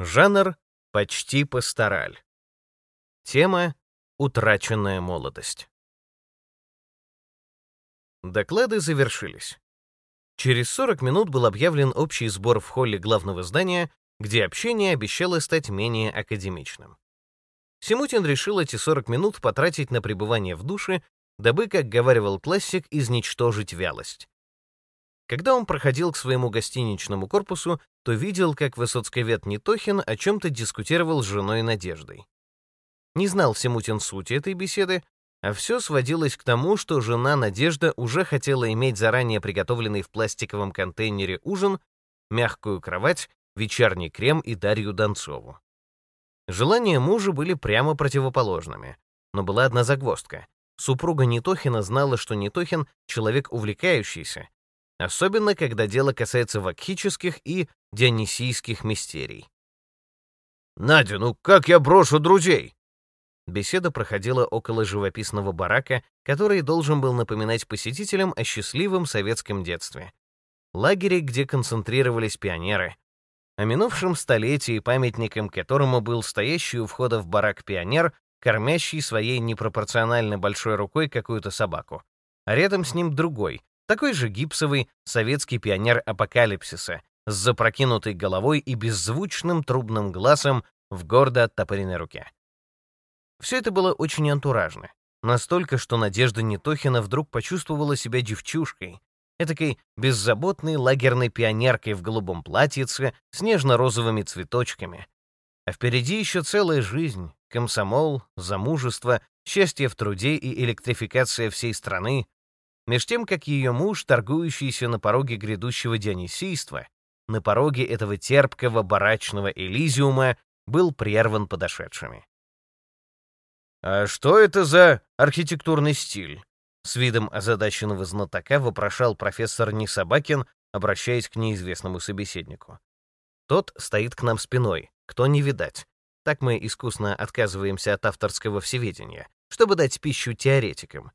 Жанр — почти пастораль. Тема — утраченная молодость. Доклады завершились. Через 40 минут был объявлен общий сбор в холле главного здания, где общение обещало стать менее академичным. Симутин решил эти 40 минут потратить на пребывание в душе, дабы, как говаривал классик, изничтожить вялость. Когда он проходил к своему гостиничному корпусу, то видел, как высоцковед Нетохин о чем-то дискутировал с женой Надеждой. Не знал Симутин сути этой беседы, а все сводилось к тому, что жена Надежда уже хотела иметь заранее приготовленный в пластиковом контейнере ужин, мягкую кровать, вечерний крем и Дарью Донцову. Желания мужа были прямо противоположными, но была одна загвоздка. Супруга Нетохина знала, что Нетохин — человек увлекающийся, особенно когда дело касается вакхических и дионисийских мистерий. «Надя, ну как я брошу друзей?» Беседа проходила около живописного барака, который должен был напоминать посетителям о счастливом советском детстве. Лагере, где концентрировались пионеры. О минувшем столетии, памятником которому был стоящий у входа в барак пионер, кормящий своей непропорционально большой рукой какую-то собаку. А рядом с ним другой, такой же гипсовый советский пионер апокалипсиса с запрокинутой головой и беззвучным трубным глазом в гордо оттопыренной руке. Все это было очень антуражно. Настолько, что Надежда Нетохина вдруг почувствовала себя девчушкой, этакой беззаботной лагерной пионеркой в голубом платьице с нежно-розовыми цветочками. А впереди еще целая жизнь, комсомол, замужество, счастье в труде и электрификация всей страны, меж тем, как ее муж, торгующийся на пороге грядущего дионисийства, на пороге этого терпкого барачного элизиума, был прерван подошедшими. «А что это за архитектурный стиль?» С видом озадаченного знатока вопрошал профессор Несобакин, обращаясь к неизвестному собеседнику. Тот стоит к нам спиной, кто не видать. Так мы искусно отказываемся от авторского всеведения, чтобы дать пищу теоретикам,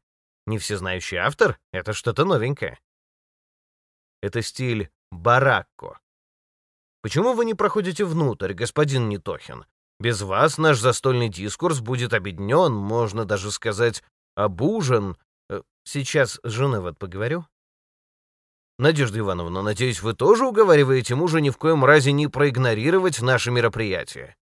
не всезнающий автор — это что-то новенькое. Это стиль баракко. Почему вы не проходите внутрь, господин Нетохин? Без вас наш застольный дискурс будет обеднен, можно даже сказать, обужен. Э, сейчас с вот поговорю. Надежда Ивановна, надеюсь, вы тоже уговариваете мужа ни в коем разе не проигнорировать наше мероприятие.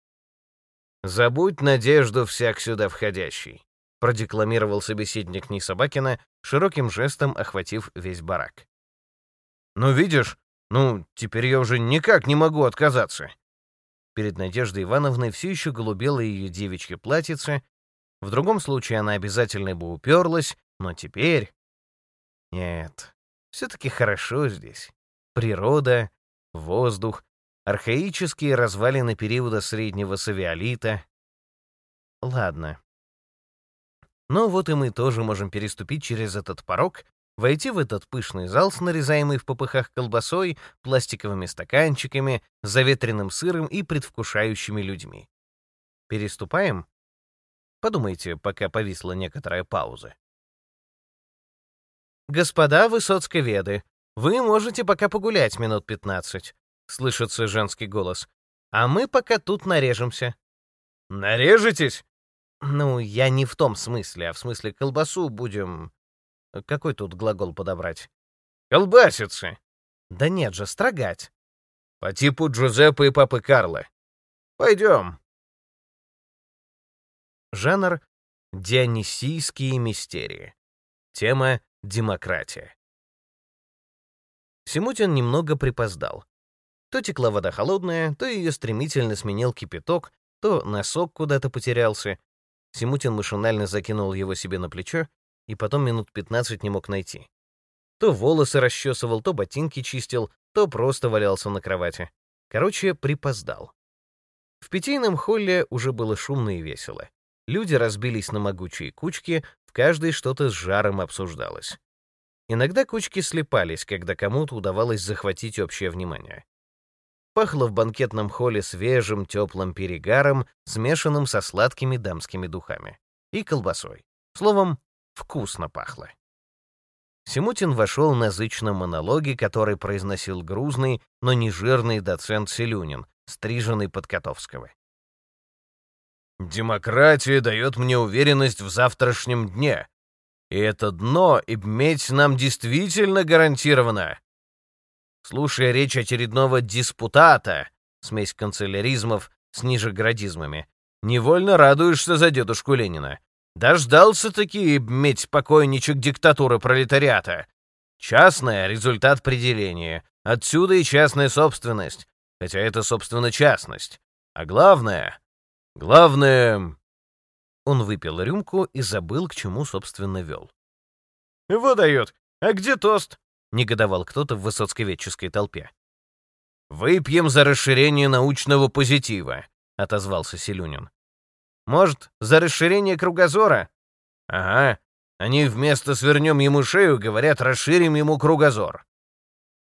Забудь надежду всяк сюда входящий продекламировал собеседник Нисобакина, широким жестом охватив весь барак. «Ну, видишь, ну, теперь я уже никак не могу отказаться». Перед Надеждой Ивановной все еще голубело ее девичье платьице. В другом случае она обязательно бы уперлась, но теперь... Нет, все-таки хорошо здесь. Природа, воздух, архаические развалины периода среднего савиолита. Ладно, но вот и мы тоже можем переступить через этот порог, войти в этот пышный зал с нарезаемой в попыхах колбасой, пластиковыми стаканчиками, заветренным сыром и предвкушающими людьми. Переступаем? Подумайте, пока повисла некоторая пауза. «Господа высоцковеды, вы можете пока погулять минут пятнадцать», — слышится женский голос. «А мы пока тут нарежемся». «Нарежетесь?» Ну, я не в том смысле, а в смысле колбасу будем... Какой тут глагол подобрать? Колбасицы. Да нет же, строгать. По типу Джузеппе и Папы Карло. Пойдем. Жанр — дионисийские мистерии. Тема — демократия. Симутин немного припоздал. То текла вода холодная, то ее стремительно сменил кипяток, то носок куда-то потерялся, Симутин машинально закинул его себе на плечо и потом минут 15 не мог найти. То волосы расчесывал, то ботинки чистил, то просто валялся на кровати. Короче, припоздал. В питейном холле уже было шумно и весело. Люди разбились на могучие кучки, в каждой что-то с жаром обсуждалось. Иногда кучки слепались, когда кому-то удавалось захватить общее внимание. Пахло в банкетном холле свежим, теплым перегаром, смешанным со сладкими дамскими духами. И колбасой. Словом, вкусно пахло. Симутин вошел на зычном монологе, который произносил грузный, но не жирный доцент Селюнин, стриженный под Котовского. «Демократия дает мне уверенность в завтрашнем дне, и это дно иметь нам действительно гарантировано. Слушая речь очередного диспутата, смесь канцеляризмов с нижеградизмами, невольно радуешься за дедушку Ленина. Дождался-таки иметь покойничек диктатуры пролетариата. Частное — результат определения. Отсюда и частная собственность. Хотя это, собственно, частность. А главное... Главное... Он выпил рюмку и забыл, к чему, собственно, вел. «Выдает! А где тост?» — негодовал кто-то в высоцковедческой толпе. «Выпьем за расширение научного позитива», — отозвался Селюнин. «Может, за расширение кругозора?» «Ага. Они вместо «свернем ему шею» говорят «расширим ему кругозор».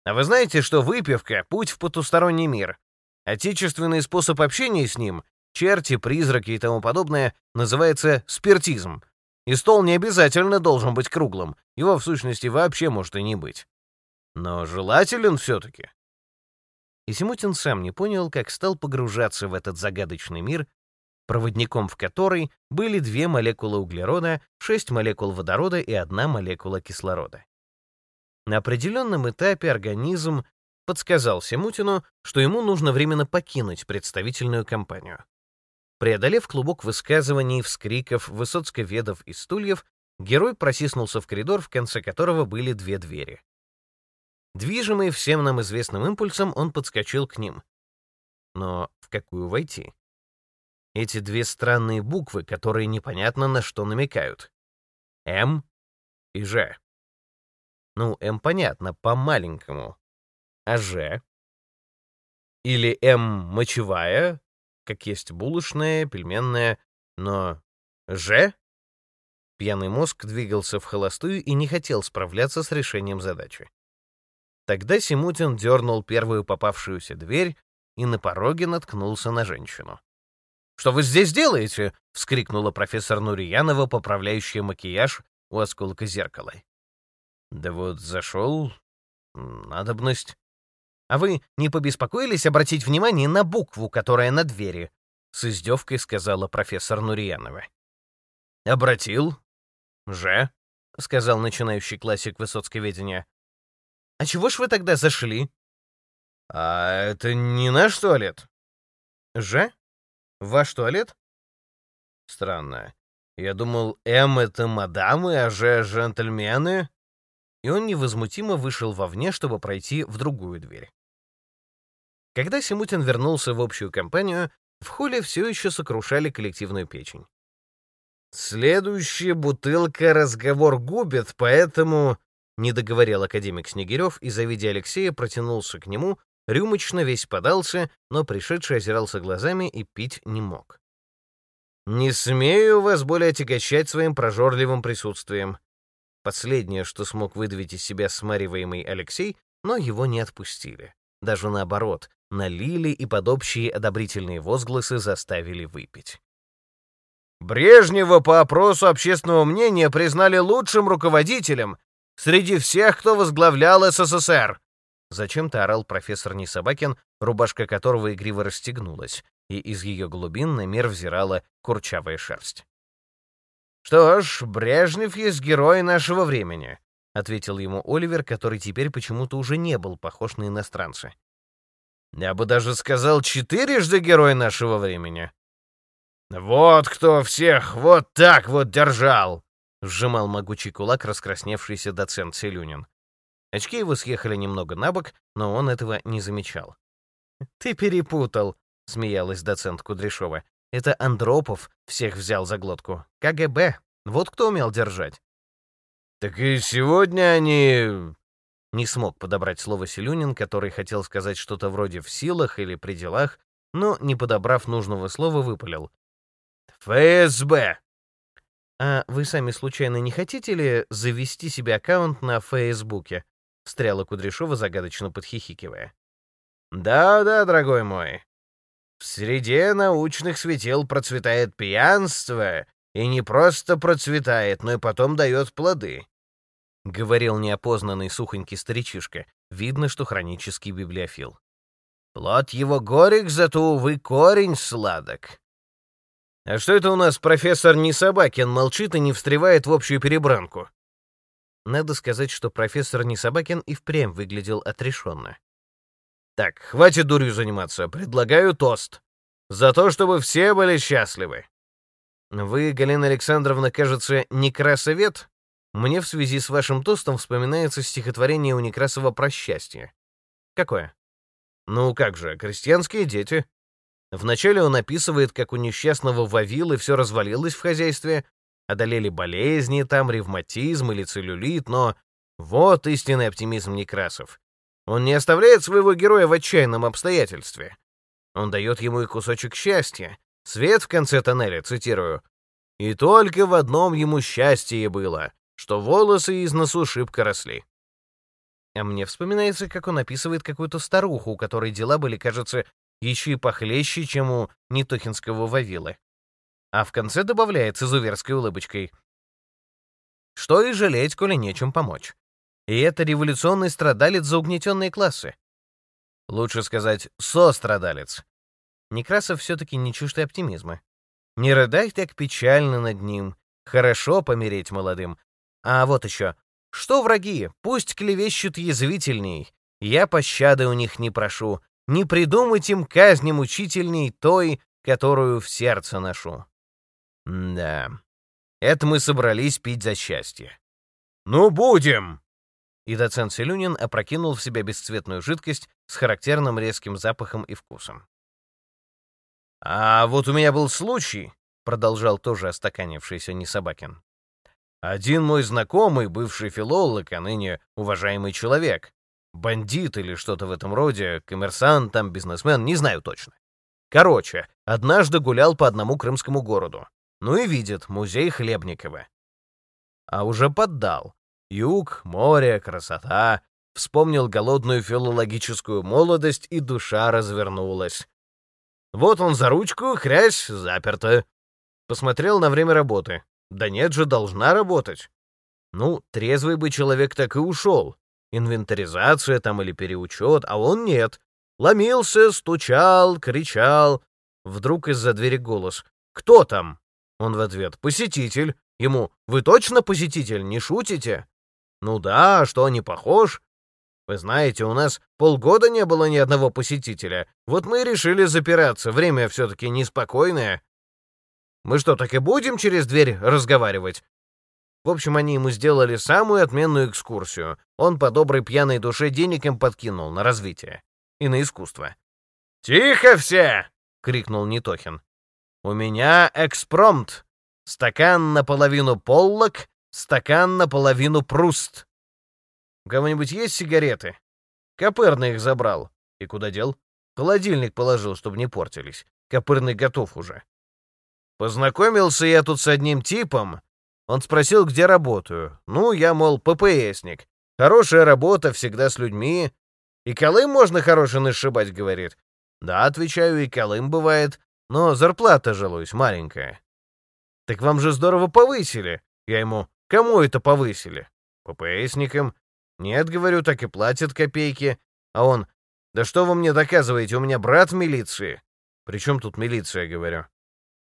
А вы знаете, что выпивка — путь в потусторонний мир? Отечественный способ общения с ним черти, призраки и тому подобное, называется спиртизм. И стол не обязательно должен быть круглым, его в сущности вообще может и не быть. Но желателен все-таки. И Симутин сам не понял, как стал погружаться в этот загадочный мир, проводником в который были две молекулы углерода, шесть молекул водорода и одна молекула кислорода. На определенном этапе организм подсказал Симутину, что ему нужно временно покинуть представительную компанию. Преодолев клубок высказываний, вскриков, высоцковедов и стульев, герой просиснулся в коридор, в конце которого были две двери. Движимый всем нам известным импульсом, он подскочил к ним. Но в какую войти? Эти две странные буквы, которые непонятно на что намекают. М и Ж. Ну, М понятно, по-маленькому. А Ж? Или М мочевая, как есть булочная, пельменная, но «Ж»? Пьяный мозг двигался в холостую и не хотел справляться с решением задачи. Тогда Симутин дернул первую попавшуюся дверь и на пороге наткнулся на женщину. «Что вы здесь делаете?» — вскрикнула профессор Нурьянова, поправляющая макияж у осколка зеркала. «Да вот зашел. Надобность». А вы не побеспокоились обратить внимание на букву, которая на двери?» — с издевкой сказала профессор Нурьянова. «Обратил. Же», — сказал начинающий классик высоцковедения. «А чего ж вы тогда зашли?» «А это не наш туалет?» «Же? Ваш туалет?» «Странно. Я думал, М — это мадамы, а Ж — джентльмены». И он невозмутимо вышел вовне, чтобы пройти в другую дверь. Когда Симутин вернулся в общую компанию, в холле все еще сокрушали коллективную печень. «Следующая бутылка разговор губит, поэтому...» — не договорил академик Снегирев и, завидя Алексея, протянулся к нему, рюмочно весь подался, но пришедший озирался глазами и пить не мог. «Не смею вас более отягощать своим прожорливым присутствием». Последнее, что смог выдавить из себя смариваемый Алексей, но его не отпустили. Даже наоборот, налили и под общие одобрительные возгласы заставили выпить. Брежнева по опросу общественного мнения признали лучшим руководителем среди всех, кто возглавлял СССР. Зачем-то орал профессор Несобакин, рубашка которого игриво расстегнулась, и из ее глубин на мир взирала курчавая шерсть. «Что ж, Брежнев есть герой нашего времени», — ответил ему Оливер, который теперь почему-то уже не был похож на иностранца. Я бы даже сказал, четырежды герой нашего времени. Вот кто всех вот так вот держал, сжимал могучий кулак раскрасневшийся доцент Селюнин. Очки его съехали немного на бок, но он этого не замечал. «Ты перепутал», — смеялась доцент Кудряшова. «Это Андропов всех взял за глотку. КГБ. Вот кто умел держать». «Так и сегодня они не смог подобрать слово Селюнин, который хотел сказать что-то вроде «в силах» или «при делах», но, не подобрав нужного слова, выпалил. «ФСБ!» «А вы сами случайно не хотите ли завести себе аккаунт на Фейсбуке?» — встряла Кудряшова, загадочно подхихикивая. «Да-да, дорогой мой. В среде научных светил процветает пьянство, и не просто процветает, но и потом дает плоды. — говорил неопознанный сухонький старичишка. Видно, что хронический библиофил. Плод его горек, зато, увы, корень сладок. А что это у нас профессор Несобакин молчит и не встревает в общую перебранку? Надо сказать, что профессор Несобакин и впрямь выглядел отрешенно. Так, хватит дурью заниматься. Предлагаю тост. За то, чтобы все были счастливы. Вы, Галина Александровна, кажется, Некрасовед? Мне в связи с вашим тостом вспоминается стихотворение у Некрасова про счастье. Какое? Ну как же, крестьянские дети. Вначале он описывает, как у несчастного Вавилы все развалилось в хозяйстве, одолели болезни, там ревматизм или целлюлит, но вот истинный оптимизм Некрасов. Он не оставляет своего героя в отчаянном обстоятельстве. Он дает ему и кусочек счастья. Свет в конце тоннеля, цитирую. «И только в одном ему счастье было, что волосы из носу шибко росли». А мне вспоминается, как он описывает какую-то старуху, у которой дела были, кажется, еще и похлеще, чем у Нитохинского Вавилы. А в конце добавляет с изуверской улыбочкой. Что и жалеть, коли нечем помочь. И это революционный страдалец за угнетенные классы. Лучше сказать, сострадалец. Некрасов все-таки не чужд оптимизма. Не рыдай так печально над ним. Хорошо помереть молодым. А вот еще. Что враги? Пусть клевещут язвительней. Я пощады у них не прошу. Не придумать им казни мучительней той, которую в сердце ношу. Да. Это мы собрались пить за счастье. Ну, будем! И доцент Селюнин опрокинул в себя бесцветную жидкость с характерным резким запахом и вкусом. «А вот у меня был случай», — продолжал тоже остаканившийся Несобакин. «Один мой знакомый, бывший филолог, а ныне уважаемый человек, бандит или что-то в этом роде, коммерсант, там, бизнесмен, не знаю точно. Короче, однажды гулял по одному крымскому городу. Ну и видит музей Хлебникова. А уже поддал. Юг, море, красота. Вспомнил голодную филологическую молодость, и душа развернулась. Вот он за ручку, хрясь, заперто. Посмотрел на время работы. Да нет же, должна работать. Ну, трезвый бы человек так и ушел. Инвентаризация там или переучет, а он нет. Ломился, стучал, кричал. Вдруг из-за двери голос. «Кто там?» Он в ответ. «Посетитель». Ему. «Вы точно посетитель? Не шутите?» «Ну да, что, не похож?» Вы знаете, у нас полгода не было ни одного посетителя. Вот мы и решили запираться. Время все-таки неспокойное. Мы что, так и будем через дверь разговаривать? В общем, они ему сделали самую отменную экскурсию. Он по доброй пьяной душе денег им подкинул на развитие и на искусство. «Тихо все!» — крикнул Нитохин. «У меня экспромт. Стакан наполовину поллок, стакан наполовину пруст. У кого-нибудь есть сигареты? Копырный их забрал. И куда дел? холодильник положил, чтобы не портились. Копырный готов уже. Познакомился я тут с одним типом. Он спросил, где работаю. Ну, я, мол, ППСник. Хорошая работа, всегда с людьми. И колым можно хороший нашибать, говорит. Да, отвечаю, и колым бывает, но зарплата, жалуюсь, маленькая. Так вам же здорово повысили. Я ему, кому это повысили? ППСникам. «Нет, — говорю, — так и платят копейки». А он, «Да что вы мне доказываете, у меня брат в милиции». «При чем тут милиция?» — говорю.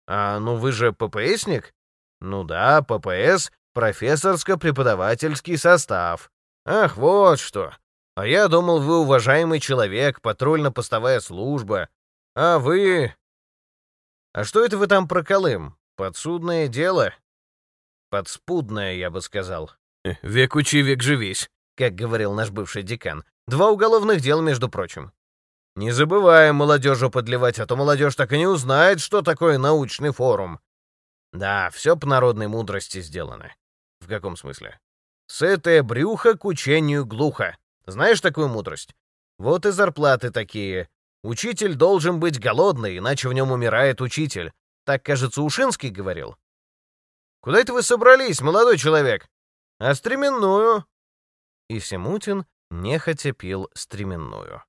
«А, ну вы же ППСник?» «Ну да, ППС, профессорско-преподавательский состав». «Ах, вот что! А я думал, вы уважаемый человек, патрульно-постовая служба. А вы...» «А что это вы там про Колым? Подсудное дело?» «Подспудное, я бы сказал». «Век учи, век живись» как говорил наш бывший декан. Два уголовных дела, между прочим. Не забываем молодежи подливать, а то молодежь так и не узнает, что такое научный форум. Да, все по народной мудрости сделано. В каком смысле? Сытое брюхо к учению глухо. Знаешь такую мудрость? Вот и зарплаты такие. Учитель должен быть голодный, иначе в нем умирает учитель. Так, кажется, Ушинский говорил. Куда это вы собрались, молодой человек? А стременную и Семутин нехотя пил стременную.